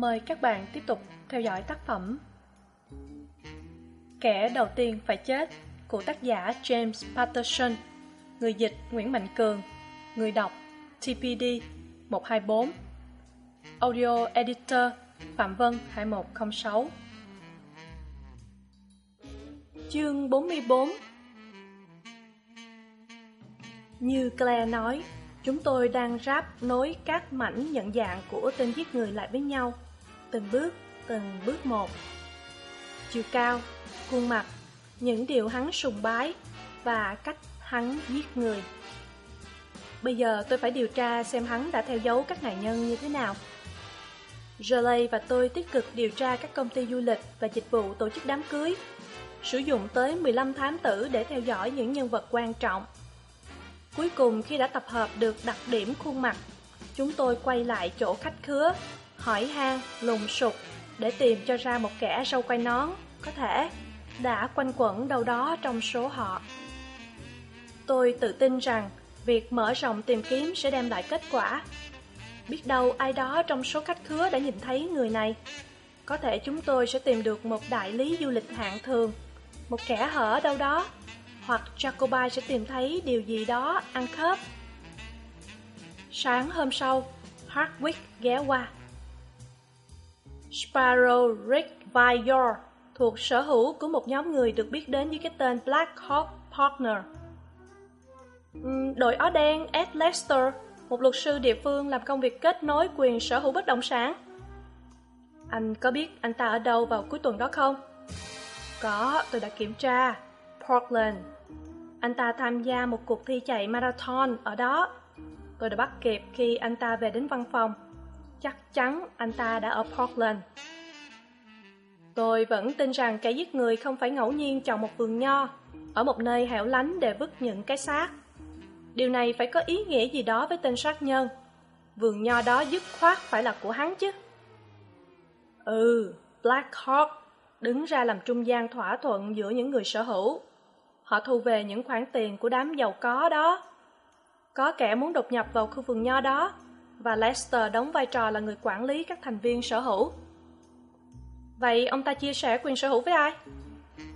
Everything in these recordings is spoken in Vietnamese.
Mời các bạn tiếp tục theo dõi tác phẩm. Kẻ đầu tiên phải chết của tác giả James Patterson Người dịch Nguyễn Mạnh Cường Người đọc TPD 124 Audio Editor Phạm Vân 2106 Chương 44 Như Claire nói, chúng tôi đang ráp nối các mảnh nhận dạng của tên giết người lại với nhau, từng bước, từng bước một. Chiều cao, khuôn mặt, những điều hắn sùng bái và cách hắn giết người. Bây giờ tôi phải điều tra xem hắn đã theo dấu các nạn nhân như thế nào. Jolie và tôi tích cực điều tra các công ty du lịch và dịch vụ tổ chức đám cưới, sử dụng tới 15 thám tử để theo dõi những nhân vật quan trọng. Cuối cùng khi đã tập hợp được đặc điểm khuôn mặt, chúng tôi quay lại chỗ khách khứa, hỏi han, lùng sục để tìm cho ra một kẻ sâu quay nón, có thể đã quanh quẩn đâu đó trong số họ. Tôi tự tin rằng việc mở rộng tìm kiếm sẽ đem lại kết quả. Biết đâu ai đó trong số khách khứa đã nhìn thấy người này. Có thể chúng tôi sẽ tìm được một đại lý du lịch hạng thường, một kẻ hở đâu đó, hoặc Jacobi sẽ tìm thấy điều gì đó ăn khớp. Sáng hôm sau, Hardwick ghé qua. Sparrow Rick Vyor thuộc sở hữu của một nhóm người được biết đến dưới cái tên Black Hawk Partner. Đội áo đen Ed Lester, một luật sư địa phương làm công việc kết nối quyền sở hữu bất động sản. Anh có biết anh ta ở đâu vào cuối tuần đó không? Có, tôi đã kiểm tra. Portland. Anh ta tham gia một cuộc thi chạy marathon ở đó. Tôi đã bắt kịp khi anh ta về đến văn phòng. Chắc chắn anh ta đã ở Portland. Tôi vẫn tin rằng kẻ giết người không phải ngẫu nhiên chọn một vườn nho ở một nơi hẻo lánh để vứt những cái xác. Điều này phải có ý nghĩa gì đó với tên sát nhân. Vườn nho đó dứt khoát phải là của hắn chứ. Ừ, Black Hawk đứng ra làm trung gian thỏa thuận giữa những người sở hữu. Họ thu về những khoản tiền của đám giàu có đó. Có kẻ muốn đột nhập vào khu vườn nho đó, và Lester đóng vai trò là người quản lý các thành viên sở hữu. Vậy ông ta chia sẻ quyền sở hữu với ai?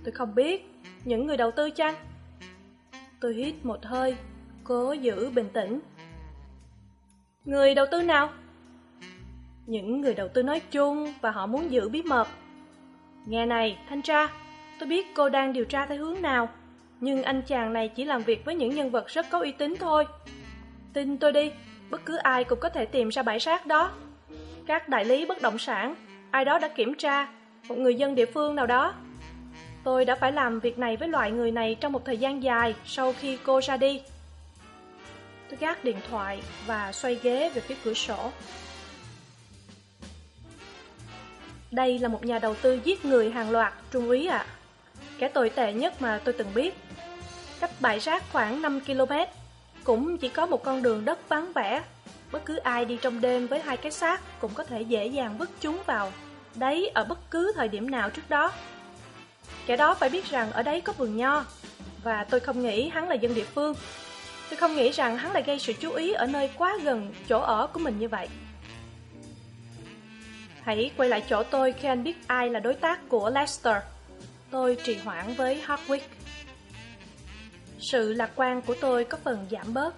Tôi không biết, những người đầu tư chăng? Tôi hít một hơi, cố giữ bình tĩnh. Người đầu tư nào? Những người đầu tư nói chung và họ muốn giữ bí mật. Nghe này, thanh tra, tôi biết cô đang điều tra theo hướng nào, nhưng anh chàng này chỉ làm việc với những nhân vật rất có uy tín thôi. Tin tôi đi, bất cứ ai cũng có thể tìm ra bãi rác đó. Các đại lý bất động sản, ai đó đã kiểm tra, một người dân địa phương nào đó. Tôi đã phải làm việc này với loại người này trong một thời gian dài sau khi cô ra đi. Tôi gác điện thoại và xoay ghế về phía cửa sổ. Đây là một nhà đầu tư giết người hàng loạt, Trung úy ạ. À. Kẻ tồi tệ nhất mà tôi từng biết. Cách bãi rác khoảng 5 km, cũng chỉ có một con đường đất vắng vẻ. Bất cứ ai đi trong đêm với hai cái xác cũng có thể dễ dàng vứt chúng vào đấy ở bất cứ thời điểm nào trước đó. Kẻ đó phải biết rằng ở đấy có vườn nho, và tôi không nghĩ hắn là dân địa phương. Tôi không nghĩ rằng hắn lại gây sự chú ý ở nơi quá gần chỗ ở của mình như vậy. Hãy quay lại chỗ tôi khi anh biết ai là đối tác của Lester. Tôi trì hoãn với Hardwick. Sự lạc quan của tôi có phần giảm bớt.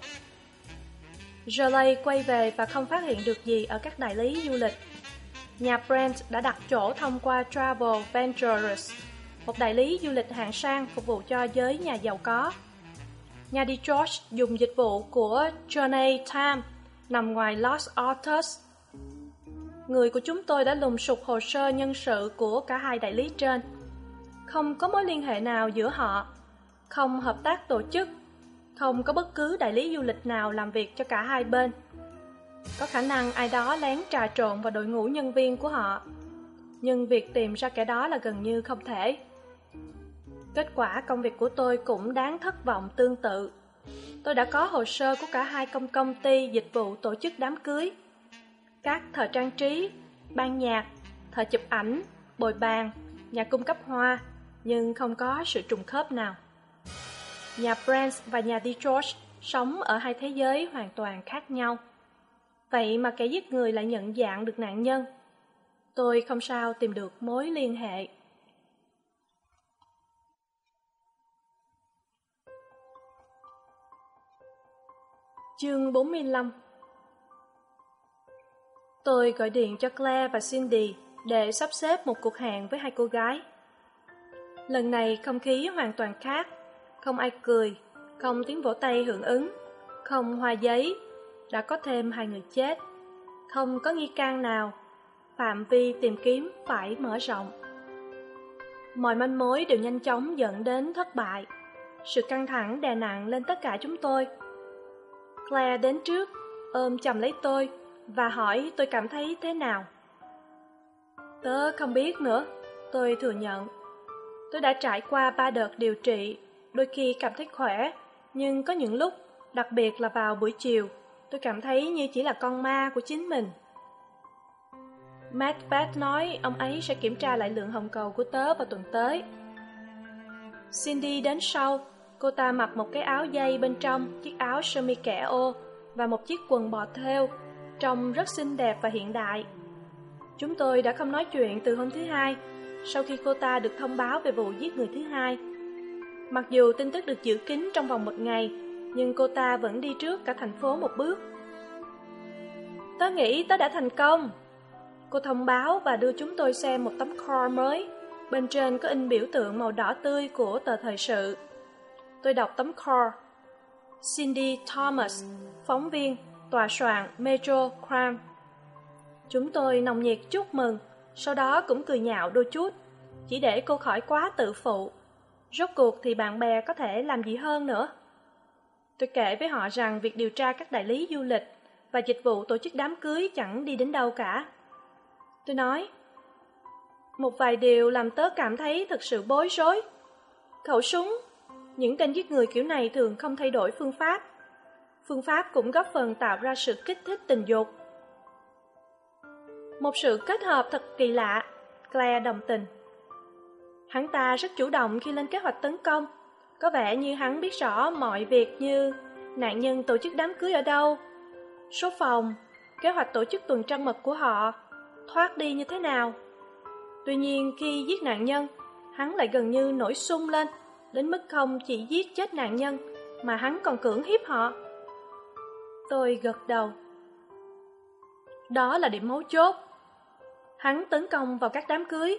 Jolie quay về và không phát hiện được gì ở các đại lý du lịch nhà Brand đã đặt chỗ thông qua Travel Ventures, một đại lý du lịch hạng sang phục vụ cho giới nhà giàu có. Nhà đi George dùng dịch vụ của Journey Time nằm ngoài Los Altos. Người của chúng tôi đã lùng sục hồ sơ nhân sự của cả hai đại lý trên. Không có mối liên hệ nào giữa họ, không hợp tác tổ chức, không có bất cứ đại lý du lịch nào làm việc cho cả hai bên. Có khả năng ai đó lén trà trộn vào đội ngũ nhân viên của họ. Nhưng việc tìm ra kẻ đó là gần như không thể. Kết quả công việc của tôi cũng đáng thất vọng tương tự. Tôi đã có hồ sơ của cả hai công công ty dịch vụ tổ chức đám cưới. Các thợ trang trí, ban nhạc, thợ chụp ảnh, bồi bàn, nhà cung cấp hoa, nhưng không có sự trùng khớp nào. Nhà Brands và nhà Detroit sống ở hai thế giới hoàn toàn khác nhau. Vậy mà kẻ giết người lại nhận dạng được nạn nhân. tôi không sao tìm được mối liên hệ. Chương bốn mươi lăm. Tôi gọi điện cho claire và cindy để sắp xếp một cuộc hẹn với hai cô gái. Lần này không khí hoàn toàn khác không ai cười, không tiếng vỗ tay hưởng ứng, không hoa giấy, đã có thêm hai người chết. Không có nghi can nào, phạm vi tìm kiếm phải mở rộng. Mọi manh mối đều nhanh chóng dẫn đến thất bại. Sự căng thẳng đè nặng lên tất cả chúng tôi. Claire đến trước, ôm chầm lấy tôi và hỏi tôi cảm thấy thế nào. Tớ không biết nữa, tôi thừa nhận. Tôi đã trải qua ba đợt điều trị đôi khi cảm thấy khỏe, nhưng có những lúc, đặc biệt là vào buổi chiều, tôi cảm thấy như chỉ là con ma của chính mình. Matt Pat nói ông ấy sẽ kiểm tra lại lượng hồng cầu của tớ vào tuần tới. Cindy đến sau, cô ta mặc một cái áo dây bên trong, chiếc áo sơ mi kẻ ô và một chiếc quần bò thêu, trông rất xinh đẹp và hiện đại. Chúng tôi đã không nói chuyện từ hôm thứ hai, sau khi cô ta được thông báo về vụ giết người thứ hai mặc dù tin tức được giữ kín trong vòng một ngày, nhưng cô ta vẫn đi trước cả thành phố một bước. Tớ nghĩ tớ đã thành công, cô thông báo và đưa chúng tôi xem một tấm core mới. Bên trên có in biểu tượng màu đỏ tươi của tờ thời sự. Tôi đọc tấm core cindy thomas, phóng viên, tòa soạn metro crime. Chúng tôi nồng nhiệt chúc mừng, sau đó cũng cười nhạo đôi chút, chỉ để cô khỏi quá tự phụ rốt cuộc thì bạn bè có thể làm gì hơn nữa? Tôi kể với họ rằng việc điều tra các đại lý du lịch và dịch vụ tổ chức đám cưới chẳng đi đến đâu cả. Tôi nói, một vài điều làm tớ cảm thấy thật sự bối rối. Khẩu súng, những tên giết người kiểu này thường không thay đổi phương pháp. Phương pháp cũng góp phần tạo ra sự kích thích tình dục. Một sự kết hợp thật kỳ lạ, claire đồng tình hắn ta rất chủ động khi lên kế hoạch tấn công. Có vẻ như hắn biết rõ mọi việc như nạn nhân tổ chức đám cưới ở đâu. Số phòng, kế hoạch tổ chức tuần trăng mật của họ thoát đi như thế nào? Tuy nhiên khi giết nạn nhân, hắn lại gần như nổi sung lên, đến mức không chỉ giết chết nạn nhân mà hắn còn cưỡng hiếp họ. Tôi gật đầu. Đó là điểm mấu chốt. Hắn tấn công vào các đám cưới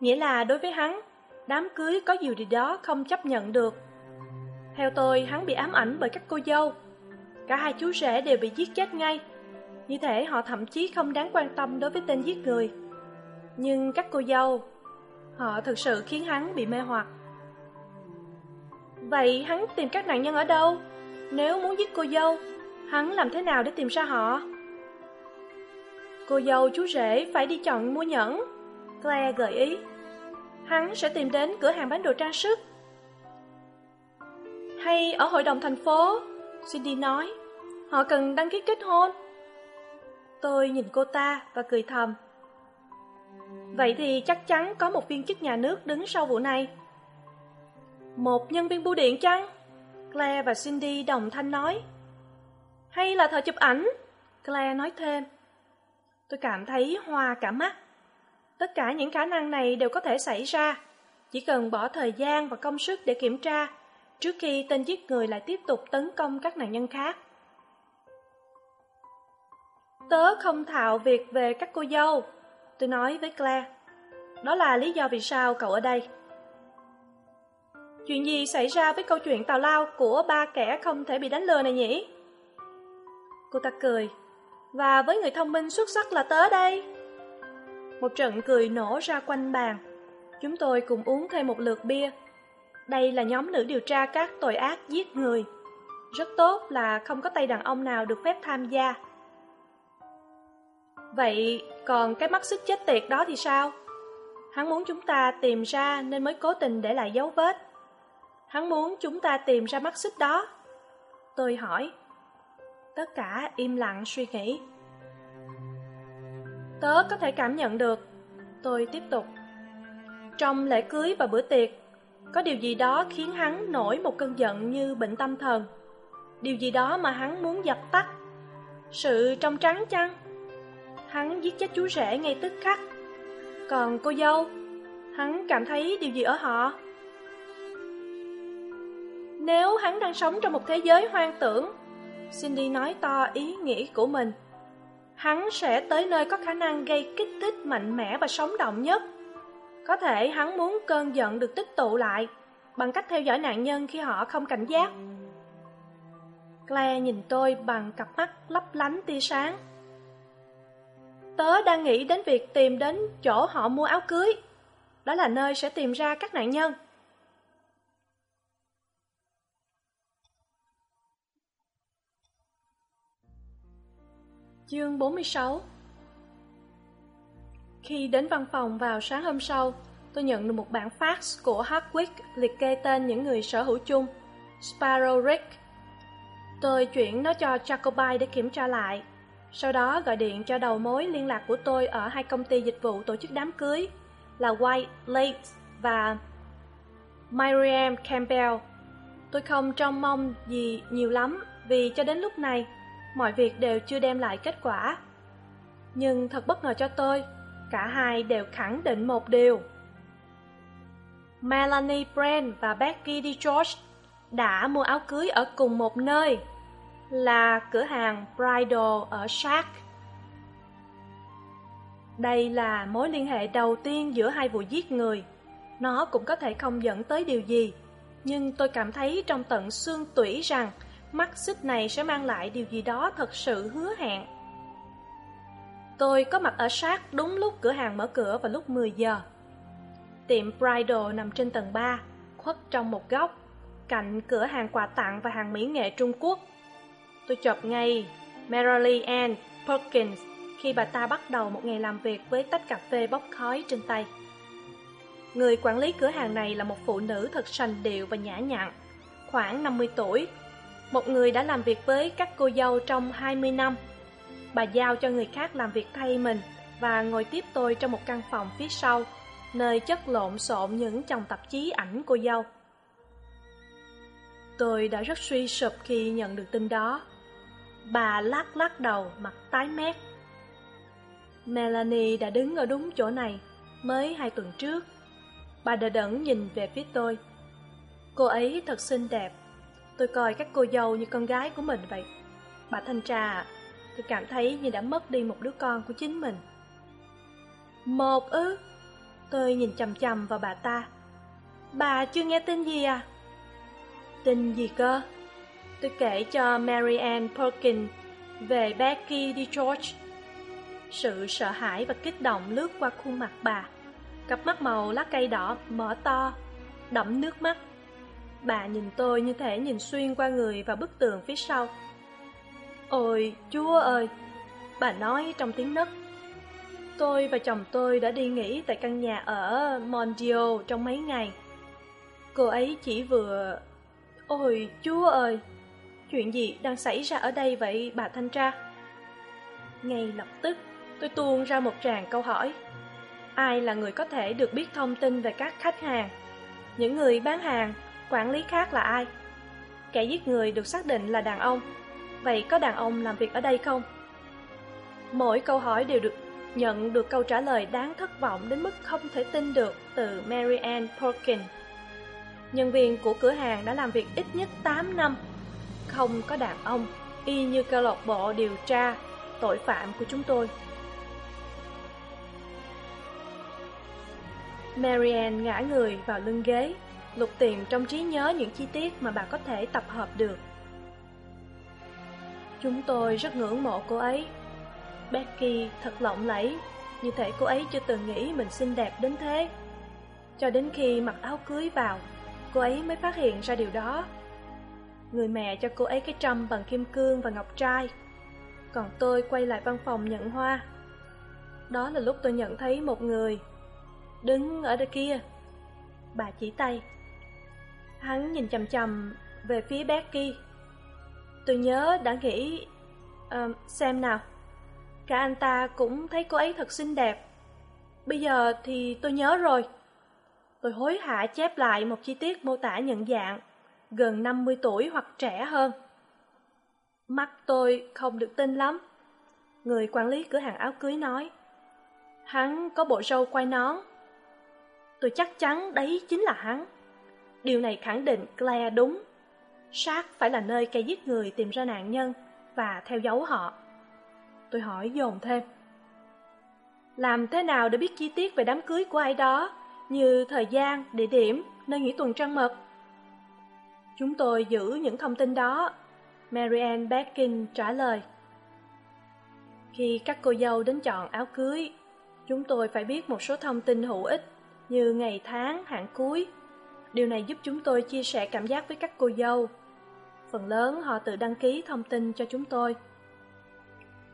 nghĩa là đối với hắn, đám cưới có điều gì đó không chấp nhận được. Theo tôi, hắn bị ám ảnh bởi các cô dâu. Cả hai chú rể đều bị giết chết ngay. Như thể họ thậm chí không đáng quan tâm đối với tên giết người. Nhưng các cô dâu, họ thực sự khiến hắn bị mê hoặc. Vậy hắn tìm các nạn nhân ở đâu? Nếu muốn giết cô dâu, hắn làm thế nào để tìm ra họ? Cô dâu chú rể phải đi chọn mua nhẫn. Claire gợi ý hắn sẽ tìm đến cửa hàng bán đồ trang sức. Hay ở hội đồng thành phố, cindy nói, họ cần đăng ký kết hôn. Tôi nhìn cô ta và cười thầm. Vậy thì chắc chắn có một viên chức nhà nước đứng sau vụ này. Một nhân viên bưu điện chăng? Claire và cindy đồng thanh nói. Hay là thợ chụp ảnh? Claire nói thêm. Tôi cảm thấy hoa cả mắt tất cả những khả năng này đều có thể xảy ra. Chỉ cần bỏ thời gian và công sức để kiểm tra, trước khi tên giết người lại tiếp tục tấn công các nạn nhân khác. Tớ không thạo việc về các cô dâu, tôi nói với claire. Đó là lý do vì sao cậu ở đây. Chuyện gì xảy ra với câu chuyện tào lao của ba kẻ không thể bị đánh lừa này nhỉ? Cô ta cười. Và với người thông minh xuất sắc là tớ đây một trận cười nổ ra quanh bàn. Chúng tôi cùng uống thêm một lượt bia. Đây là nhóm nữ điều tra các tội ác giết người. Rất tốt là không có tay đàn ông nào được phép tham gia. Vậy còn cái mắt xích chết tiệt đó thì sao? Hắn muốn chúng ta tìm ra nên mới cố tình để lại dấu vết. Hắn muốn chúng ta tìm ra mắt xích đó. Tôi hỏi. Tất cả im lặng suy nghĩ tớ có thể cảm nhận được. Tôi tiếp tục. Trong lễ cưới và bữa tiệc, có điều gì đó khiến hắn nổi một cơn giận như bệnh tâm thần? Điều gì đó mà hắn muốn dập tắt? Sự trong trắng chăng? Hắn giết chết chú rể ngay tức khắc. Còn cô dâu, hắn cảm thấy điều gì ở họ? Nếu hắn đang sống trong một thế giới hoang tưởng, cindy nói to ý nghĩ của mình hắn sẽ tới nơi có khả năng gây kích thích mạnh mẽ và sống động nhất. Có thể hắn muốn cơn giận được tích tụ lại bằng cách theo dõi nạn nhân khi họ không cảnh giác. Claire nhìn tôi bằng cặp mắt lấp lánh tia sáng. Tớ đang nghĩ đến việc tìm đến chỗ họ mua áo cưới. Đó là nơi sẽ tìm ra các nạn nhân. Chương bốn mươi sáu. Khi đến văn phòng vào sáng hôm sau, tôi nhận được một bản fax của Hartwick liệt kê tên những người sở hữu chung, sparrow rick. Tôi chuyển nó cho jacobite để kiểm tra lại, sau đó gọi điện cho đầu mối liên lạc của tôi ở hai công ty dịch vụ tổ chức đám cưới là white lake và miriam campbell. Tôi không trông mong gì nhiều lắm vì cho đến lúc này mọi việc đều chưa đem lại kết quả. Nhưng thật bất ngờ cho tôi, cả hai đều khẳng định một điều. Melanie brand và becky d george đã mua áo cưới ở cùng một nơi, là cửa hàng bridal ở shark. Đây là mối liên hệ đầu tiên giữa hai vụ giết người. Nó cũng có thể không dẫn tới điều gì, nhưng tôi cảm thấy trong tận xương tủy rằng mắt xích này sẽ mang lại điều gì đó thật sự hứa hẹn. Tôi có mặt ở sát đúng lúc cửa hàng mở cửa vào lúc mười giờ. Tiệm bridal nằm trên tầng ba, khuất trong một góc, cạnh cửa hàng quà tặng và hàng mỹ nghệ trung quốc. Tôi chộp ngay, Merrily Ann Perkins, khi bà ta bắt đầu một ngày làm việc với tách cà phê bốc khói trên tay. Người quản lý cửa hàng này là một phụ nữ thật sành điệu và nhã nhặn, khoảng năm mươi tuổi một người đã làm việc với các cô dâu trong hai mươi năm. Bà giao cho người khác làm việc thay mình và ngồi tiếp tôi trong một căn phòng phía sau, nơi chất lộn xộn những chồng tạp chí ảnh cô dâu. Tôi đã rất suy sụp khi nhận được tin đó. Bà lắc lắc đầu, mặt tái mét. Melanie đã đứng ở đúng chỗ này, mới hai tuần trước. Bà đờ đẫn nhìn về phía tôi. Cô ấy thật xinh đẹp tôi coi các cô dâu như con gái của mình vậy. Bà thanh tra tôi cảm thấy như đã mất đi một đứa con của chính mình. Một ư? Tôi nhìn chằm chằm vào bà ta. Bà chưa nghe tin gì à? Tin gì cơ? Tôi kể cho mary ann perkins về becky d george. Sự sợ hãi và kích động lướt qua khuôn mặt bà. Cặp mắt màu lá cây đỏ mở to, đẫm nước mắt bà nhìn tôi như thể nhìn xuyên qua người vào bức tường phía sau. Ôi, chúa ơi, bà nói trong tiếng nấc. Tôi và chồng tôi đã đi nghỉ tại căn nhà ở mondio trong mấy ngày. Cô ấy chỉ vừa, ôi, chúa ơi, chuyện gì đang xảy ra ở đây vậy, bà thanh tra? Ngay lập tức, tôi tuôn ra một tràng câu hỏi. Ai là người có thể được biết thông tin về các khách hàng? Những người bán hàng? Quản lý khác là ai? Kẻ giết người được xác định là đàn ông. Vậy có đàn ông làm việc ở đây không? Mỗi câu hỏi đều được nhận được câu trả lời đáng thất vọng đến mức không thể tin được từ mary ann perkins nhân viên của cửa hàng đã làm việc ít nhất tám năm. Không có đàn ông, y như câu lạc bộ điều tra tội phạm của chúng tôi. Marianne ngã người vào lưng ghế lục tìm trong trí nhớ những chi tiết mà bà có thể tập hợp được. Chúng tôi rất ngưỡng mộ cô ấy. Becky thật lộng lẫy, như thể cô ấy chưa từng nghĩ mình xinh đẹp đến thế. Cho đến khi mặc áo cưới vào, cô ấy mới phát hiện ra điều đó. Người mẹ cho cô ấy cái trâm bằng kim cương và ngọc trai. Còn tôi quay lại văn phòng nhận hoa. Đó là lúc tôi nhận thấy một người đứng ở đây kia. Bà chỉ tay hắn nhìn chằm chằm về phía becky. Tôi nhớ đã nghĩ uh, xem nào. Cả anh ta cũng thấy cô ấy thật xinh đẹp. Bây giờ thì tôi nhớ rồi. Tôi hối hả chép lại một chi tiết mô tả nhận dạng gần năm mươi tuổi hoặc trẻ hơn. Mắt tôi không được tin lắm. Người quản lý cửa hàng áo cưới nói hắn có bộ râu quai nón. Tôi chắc chắn đấy chính là hắn điều này khẳng định claire đúng. Sát phải là nơi cây giết người tìm ra nạn nhân và theo dấu họ. Tôi hỏi dồn thêm. Làm thế nào để biết chi tiết về đám cưới của ai đó? Như thời gian, địa điểm, nơi nghỉ tuần trăng mật. Chúng tôi giữ những thông tin đó. Marianne beckin trả lời. Khi các cô dâu đến chọn áo cưới, chúng tôi phải biết một số thông tin hữu ích như ngày tháng, hạn cuối điều này giúp chúng tôi chia sẻ cảm giác với các cô dâu. Phần lớn họ tự đăng ký thông tin cho chúng tôi.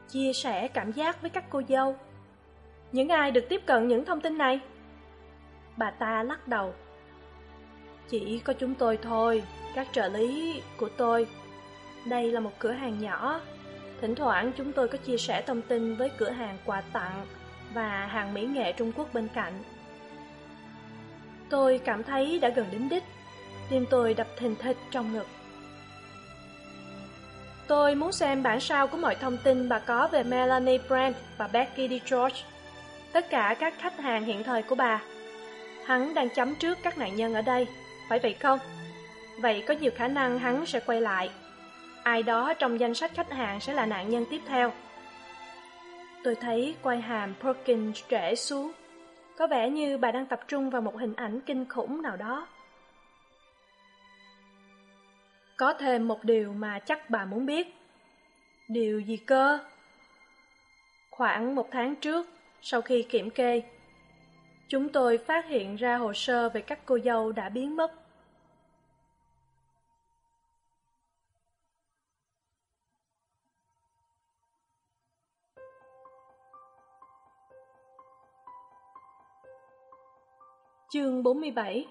Chia sẻ cảm giác với các cô dâu. Những ai được tiếp cận những thông tin này? Bà ta lắc đầu. Chỉ có chúng tôi thôi, các trợ lý của tôi. Đây là một cửa hàng nhỏ. Thỉnh thoảng chúng tôi có chia sẻ thông tin với cửa hàng quà tặng và hàng mỹ nghệ trung quốc bên cạnh tôi cảm thấy đã gần đến đích. Tim tôi đập thình thịch trong ngực. Tôi muốn xem bản sao của mọi thông tin bà có về melanie brand và becky d. George, tất cả các khách hàng hiện thời của bà. Hắn đang chấm trước các nạn nhân ở đây, phải vậy không? Vậy có nhiều khả năng hắn sẽ quay lại. Ai đó trong danh sách khách hàng sẽ là nạn nhân tiếp theo. Tôi thấy quai hàm perkins trễ xuống có vẻ như bà đang tập trung vào một hình ảnh kinh khủng nào đó. Có thêm một điều mà chắc bà muốn biết. Điều gì cơ? Khoảng một tháng trước, sau khi kiểm kê, chúng tôi phát hiện ra hồ sơ về các cô dâu đã biến mất. Chương bốn mươi bảy.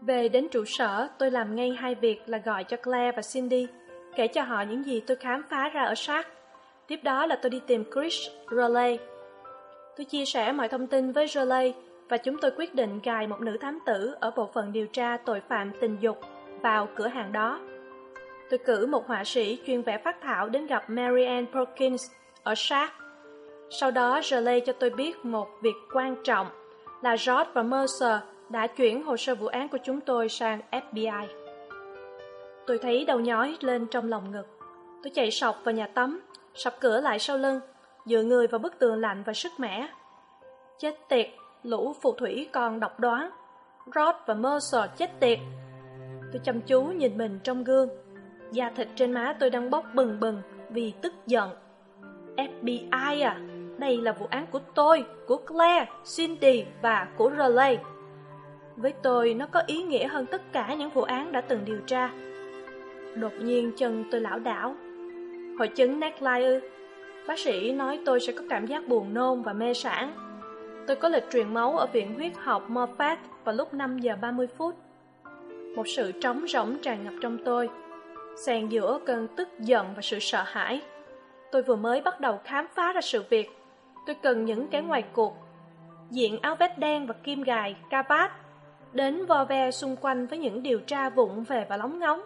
Về đến trụ sở, tôi làm ngay hai việc là gọi cho claire và cindy, kể cho họ những gì tôi khám phá ra ở sát tiếp đó là tôi đi tìm chris, raleigh. Tôi chia sẻ mọi thông tin với raleigh và chúng tôi quyết định gài một nữ thám tử ở bộ phận điều tra tội phạm tình dục vào cửa hàng đó. Tôi cử một họa sĩ chuyên vẽ phát thảo đến gặp marianne perkins ở sát sau đó raleigh cho tôi biết một việc quan trọng là george và mercer đã chuyển hồ sơ vụ án của chúng tôi sang fbi tôi thấy đầu nhói lên trong lòng ngực. Tôi chạy sọc vào nhà tắm, sập cửa lại sau lưng, dựa người vào bức tường lạnh và sức mẻ. Chết tiệt, lũ phù thủy còn độc đoán. Rod và mercer chết tiệt. Tôi chăm chú nhìn mình trong gương. Da thịt trên má tôi đang bốc bừng bừng vì tức giận. Fbi à? Đây là vụ án của tôi, của claire, cindy và của raleigh. Với tôi, nó có ý nghĩa hơn tất cả những vụ án đã từng điều tra. Đột nhiên chân tôi lão đảo. Hội chứng neckline ư bác sĩ nói tôi sẽ có cảm giác buồn nôn và mê sản tôi có lịch truyền máu ở viện huyết học moffat vào lúc năm giờ ba mươi phút. Một sự trống rỗng tràn ngập trong tôi. Xen giữa cơn tức giận và sự sợ hãi. Tôi vừa mới bắt đầu khám phá ra sự việc tôi cần những cái ngoài cuộc diện áo vest đen và kim gài ca cravat, đến vo ve xung quanh với những điều tra vụng về và lóng ngóng.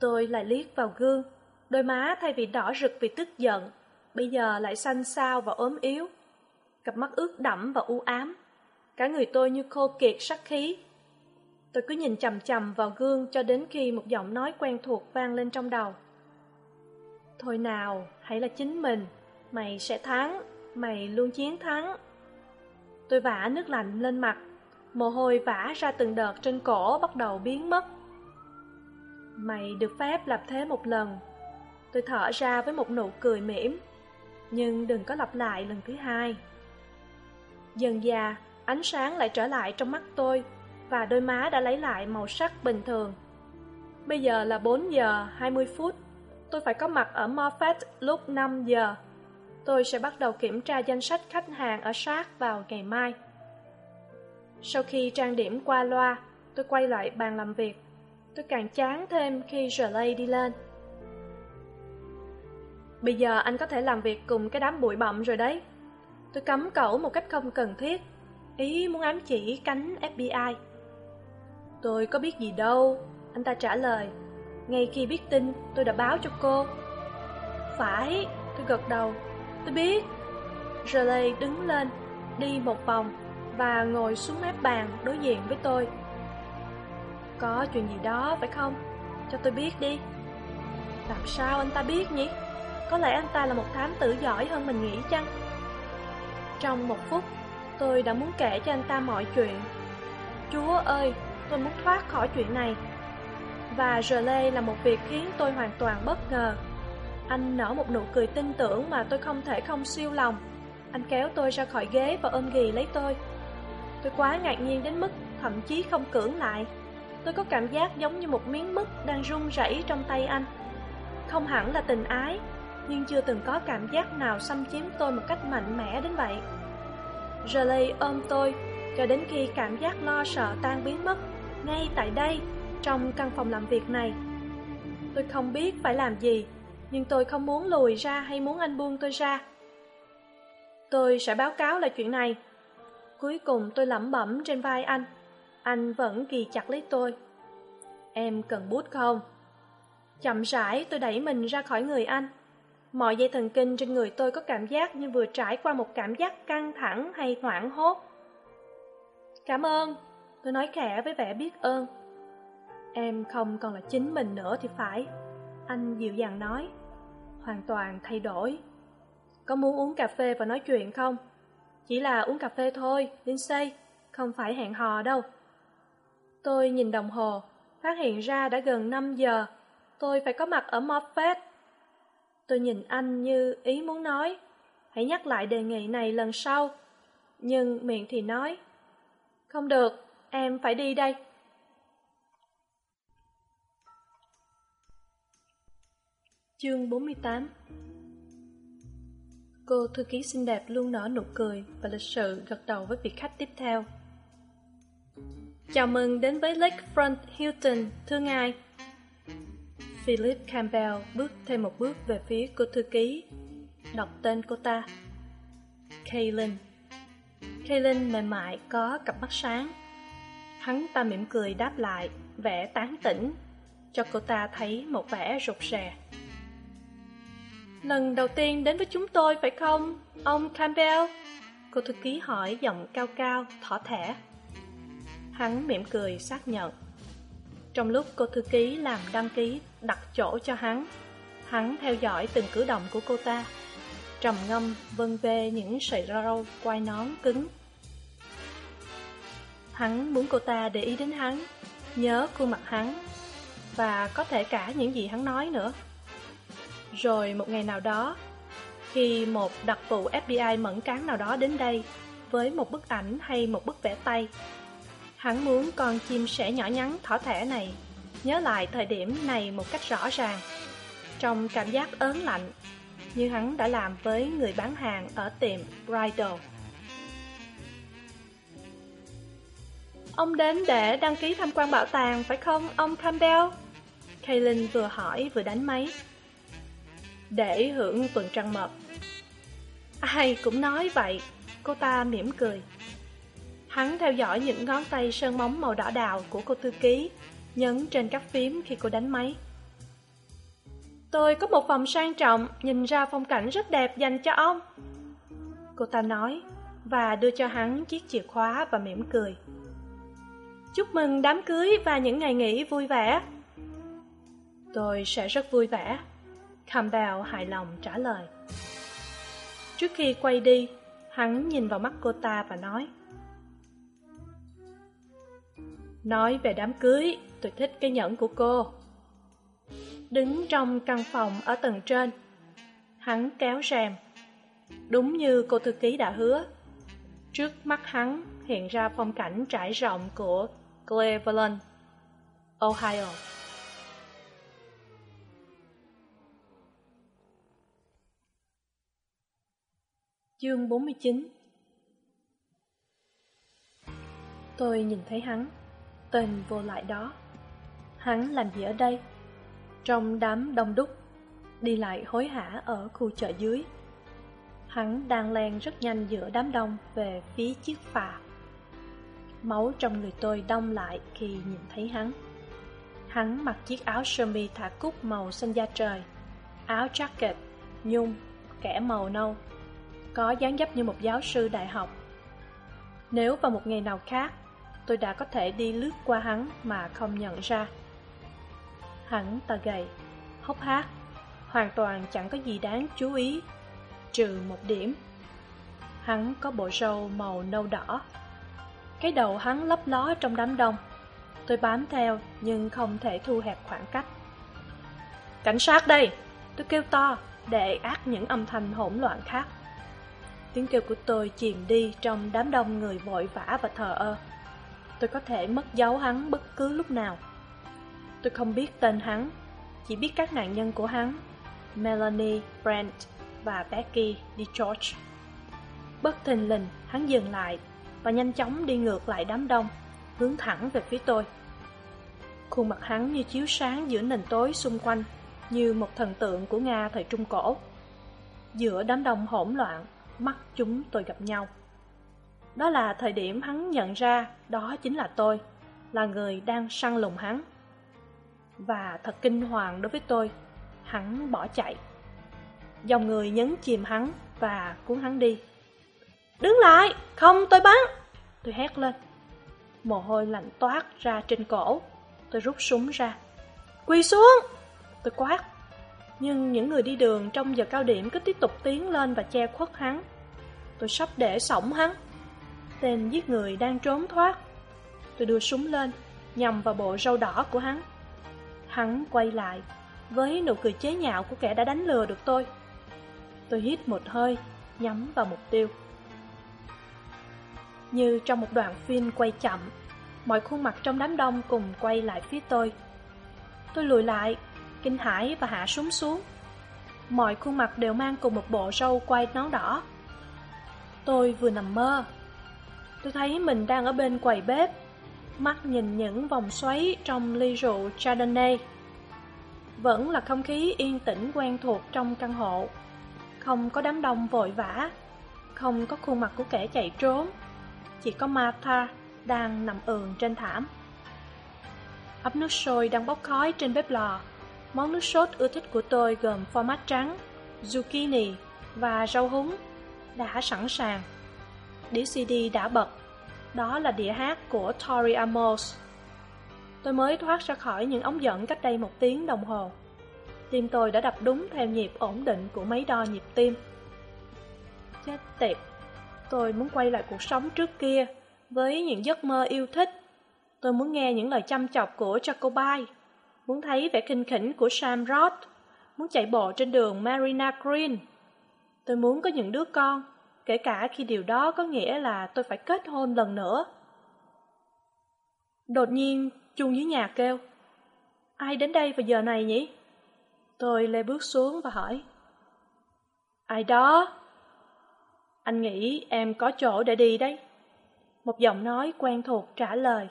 Tôi lại liếc vào gương, đôi má thay vì đỏ rực vì tức giận, bây giờ lại xanh xao và ốm yếu. Cặp mắt ướt đẫm và u ám, cả người tôi như khô kiệt sắc khí. Tôi cứ nhìn chằm chằm vào gương cho đến khi một giọng nói quen thuộc vang lên trong đầu. Thôi nào, hãy là chính mình mày sẽ thắng, mày luôn chiến thắng. Tôi vả nước lạnh lên mặt, mồ hôi vã ra từng đợt trên cổ bắt đầu biến mất. Mày được phép làm thế một lần. Tôi thở ra với một nụ cười mỉm, nhưng đừng có lặp lại lần thứ hai. Dần già ánh sáng lại trở lại trong mắt tôi, và đôi má đã lấy lại màu sắc bình thường. Bây giờ là bốn giờ hai mươi phút, tôi phải có mặt ở Moffat lúc năm giờ tôi sẽ bắt đầu kiểm tra danh sách khách hàng ở sát vào ngày mai. Sau khi trang điểm qua loa, tôi quay lại bàn làm việc. Tôi càng chán thêm khi Shirley đi lên. Bây giờ anh có thể làm việc cùng cái đám bụi bặm rồi đấy. Tôi cấm cẩu một cách không cần thiết. Ý muốn ám chỉ cánh fbi tôi có biết gì đâu, anh ta trả lời. Ngay khi biết tin, tôi đã báo cho cô. Phải, tôi gật đầu tôi biết Raleigh đứng lên, đi một vòng và ngồi xuống mép bàn đối diện với tôi. Có chuyện gì đó phải không? Cho tôi biết đi. Làm sao anh ta biết nhỉ? Có lẽ anh ta là một thám tử giỏi hơn mình nghĩ chăng? Trong một phút, tôi đã muốn kể cho anh ta mọi chuyện. Chúa ơi, tôi muốn thoát khỏi chuyện này. Và Raleigh là một việc khiến tôi hoàn toàn bất ngờ. Anh nở một nụ cười tin tưởng mà tôi không thể không siêu lòng. Anh kéo tôi ra khỏi ghế và ôm ghì lấy tôi. Tôi quá ngạc nhiên đến mức thậm chí không cưỡng lại. Tôi có cảm giác giống như một miếng mứt đang rung rẩy trong tay anh. Không hẳn là tình ái, nhưng chưa từng có cảm giác nào xâm chiếm tôi một cách mạnh mẽ đến vậy. Riley ôm tôi, cho đến khi cảm giác lo sợ tan biến mất, ngay tại đây, trong căn phòng làm việc này. Tôi không biết phải làm gì, nhưng tôi không muốn lùi ra hay muốn anh buông tôi ra. Tôi sẽ báo cáo lại chuyện này. Cuối cùng tôi lẩm bẩm trên vai anh. Anh vẫn ghi chặt lấy tôi. Em cần bút không? Chậm rãi tôi đẩy mình ra khỏi người anh. Mọi dây thần kinh trên người tôi có cảm giác như vừa trải qua một cảm giác căng thẳng hay hoảng hốt. Cảm ơn, tôi nói khẽ với vẻ biết ơn. Em không còn là chính mình nữa thì phải. Anh dịu dàng nói. Hoàn toàn thay đổi. Có muốn uống cà phê và nói chuyện không? Chỉ là uống cà phê thôi, Lindsay, không phải hẹn hò đâu. Tôi nhìn đồng hồ, phát hiện ra đã gần năm giờ. Tôi phải có mặt ở Moffat. Tôi nhìn anh như ý muốn nói, hãy nhắc lại đề nghị này lần sau. Nhưng miệng thì nói, không được, em phải đi đây. Chương 48 Cô thư ký xinh đẹp luôn nở nụ cười và lịch sự gật đầu với vị khách tiếp theo. Chào mừng đến với Lakefront Hilton, thưa ngài. Philip Campbell bước thêm một bước về phía cô thư ký, đọc tên cô ta. Kaylin. Kaylin mềm mại có cặp mắt sáng. Hắn ta mỉm cười đáp lại, vẻ tán tỉnh, cho cô ta thấy một vẻ rụt rè. Lần đầu tiên đến với chúng tôi phải không, ông Campbell? Cô thư ký hỏi giọng cao cao, thỏ thẻ. Hắn mỉm cười xác nhận. Trong lúc cô thư ký làm đăng ký đặt chỗ cho hắn, hắn theo dõi từng cử động của cô ta, trầm ngâm vân vê những sợi râu quai nón cứng. Hắn muốn cô ta để ý đến hắn, nhớ khuôn mặt hắn, và có thể cả những gì hắn nói nữa. Rồi một ngày nào đó, khi một đặc vụ FBI mẫn cán nào đó đến đây với một bức ảnh hay một bức vẽ tay, hắn muốn con chim sẻ nhỏ nhắn thỏ thẻ này nhớ lại thời điểm này một cách rõ ràng, trong cảm giác ớn lạnh, như hắn đã làm với người bán hàng ở tiệm Bridal. Ông đến để đăng ký tham quan bảo tàng phải không, ông Campbell? Kaylin vừa hỏi vừa đánh máy để hưởng tuần trăng mật. Ai cũng nói vậy, cô ta mỉm cười. Hắn theo dõi những ngón tay sơn móng màu đỏ đào của cô thư ký, nhấn trên các phím khi cô đánh máy. Tôi có một phòng sang trọng, nhìn ra phong cảnh rất đẹp dành cho ông. Cô ta nói, và đưa cho hắn chiếc chìa khóa và mỉm cười. Chúc mừng đám cưới và những ngày nghỉ vui vẻ. Tôi sẽ rất vui vẻ. Campbell hài lòng trả lời. Trước khi quay đi, hắn nhìn vào mắt cô ta và nói Nói về đám cưới, tôi thích cái nhẫn của cô. Đứng trong căn phòng ở tầng trên, hắn kéo rèm. Đúng như cô thư ký đã hứa. Trước mắt hắn hiện ra phong cảnh trải rộng của Cleveland, Ohio. Chương 49 Tôi nhìn thấy hắn, tên vô lại đó. Hắn làm gì ở đây? Trong đám đông đúc, đi lại hối hả ở khu chợ dưới. Hắn đang len rất nhanh giữa đám đông về phía chiếc phà. Máu trong người tôi đông lại khi nhìn thấy hắn. Hắn mặc chiếc áo sơ mi thả cúc màu xanh da trời, áo jacket, nhung, kẻ màu nâu có dáng dấp như một giáo sư đại học. Nếu vào một ngày nào khác, tôi đã có thể đi lướt qua hắn mà không nhận ra. Hắn ta gầy, hốc hác, hoàn toàn chẳng có gì đáng chú ý, trừ một điểm. Hắn có bộ râu màu nâu đỏ. Cái đầu hắn lấp ló trong đám đông. Tôi bám theo nhưng không thể thu hẹp khoảng cách. Cảnh sát đây! Tôi kêu to để ác những âm thanh hỗn loạn khác. Tiếng kêu của tôi chìm đi trong đám đông người vội vã và thờ ơ. Tôi có thể mất dấu hắn bất cứ lúc nào. Tôi không biết tên hắn, chỉ biết các nạn nhân của hắn, Melanie, Brent và Becky DeGeorge. Bất thình lình, hắn dừng lại và nhanh chóng đi ngược lại đám đông, hướng thẳng về phía tôi. Khuôn mặt hắn như chiếu sáng giữa nền tối xung quanh, như một thần tượng của Nga thời Trung Cổ. Giữa đám đông hỗn loạn, mắt chúng tôi gặp nhau. Đó là thời điểm hắn nhận ra đó chính là tôi, là người đang săn lùng hắn. Và thật kinh hoàng đối với tôi, hắn bỏ chạy. Dòng người nhấn chìm hắn và cuốn hắn đi. Đứng lại, không tôi bắn! Tôi hét lên. Mồ hôi lạnh toát ra trên cổ. Tôi rút súng ra. Quỳ xuống! Tôi quát. Nhưng những người đi đường trong giờ cao điểm cứ tiếp tục tiến lên và che khuất hắn. Tôi sắp để sổng hắn. Tên giết người đang trốn thoát. Tôi đưa súng lên, nhằm vào bộ râu đỏ của hắn. Hắn quay lại, với nụ cười chế nhạo của kẻ đã đánh lừa được tôi. Tôi hít một hơi, nhắm vào mục tiêu. Như trong một đoạn phim quay chậm, mọi khuôn mặt trong đám đông cùng quay lại phía tôi. Tôi lùi lại, kinh hãi và hạ súng xuống. Mọi khuôn mặt đều mang cùng một bộ râu quay nón đỏ. Tôi vừa nằm mơ. Tôi thấy mình đang ở bên quầy bếp, mắt nhìn những vòng xoáy trong ly rượu Chardonnay. Vẫn là không khí yên tĩnh quen thuộc trong căn hộ. Không có đám đông vội vã, không có khuôn mặt của kẻ chạy trốn. Chỉ có Martha đang nằm ườn trên thảm. ấp nước sôi đang bốc khói trên bếp lò. Món nước sốt ưa thích của tôi gồm phô mát trắng, zucchini và rau húng đã sẵn sàng. Đĩa CD đã bật. Đó là đĩa hát của Tori Amos. Tôi mới thoát ra khỏi những ống dẫn cách đây một tiếng đồng hồ. Tim tôi đã đập đúng theo nhịp ổn định của máy đo nhịp tim. Chết tiệt, tôi muốn quay lại cuộc sống trước kia với những giấc mơ yêu thích. Tôi muốn nghe những lời chăm chọc của Jacobite muốn thấy vẻ kinh khỉnh của Sam Roth, muốn chạy bộ trên đường Marina Green. Tôi muốn có những đứa con, kể cả khi điều đó có nghĩa là tôi phải kết hôn lần nữa. Đột nhiên, chuông dưới nhà kêu. Ai đến đây vào giờ này nhỉ? Tôi lê bước xuống và hỏi. Ai đó? Anh nghĩ em có chỗ để đi đấy. Một giọng nói quen thuộc trả lời.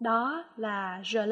Đó là Rơ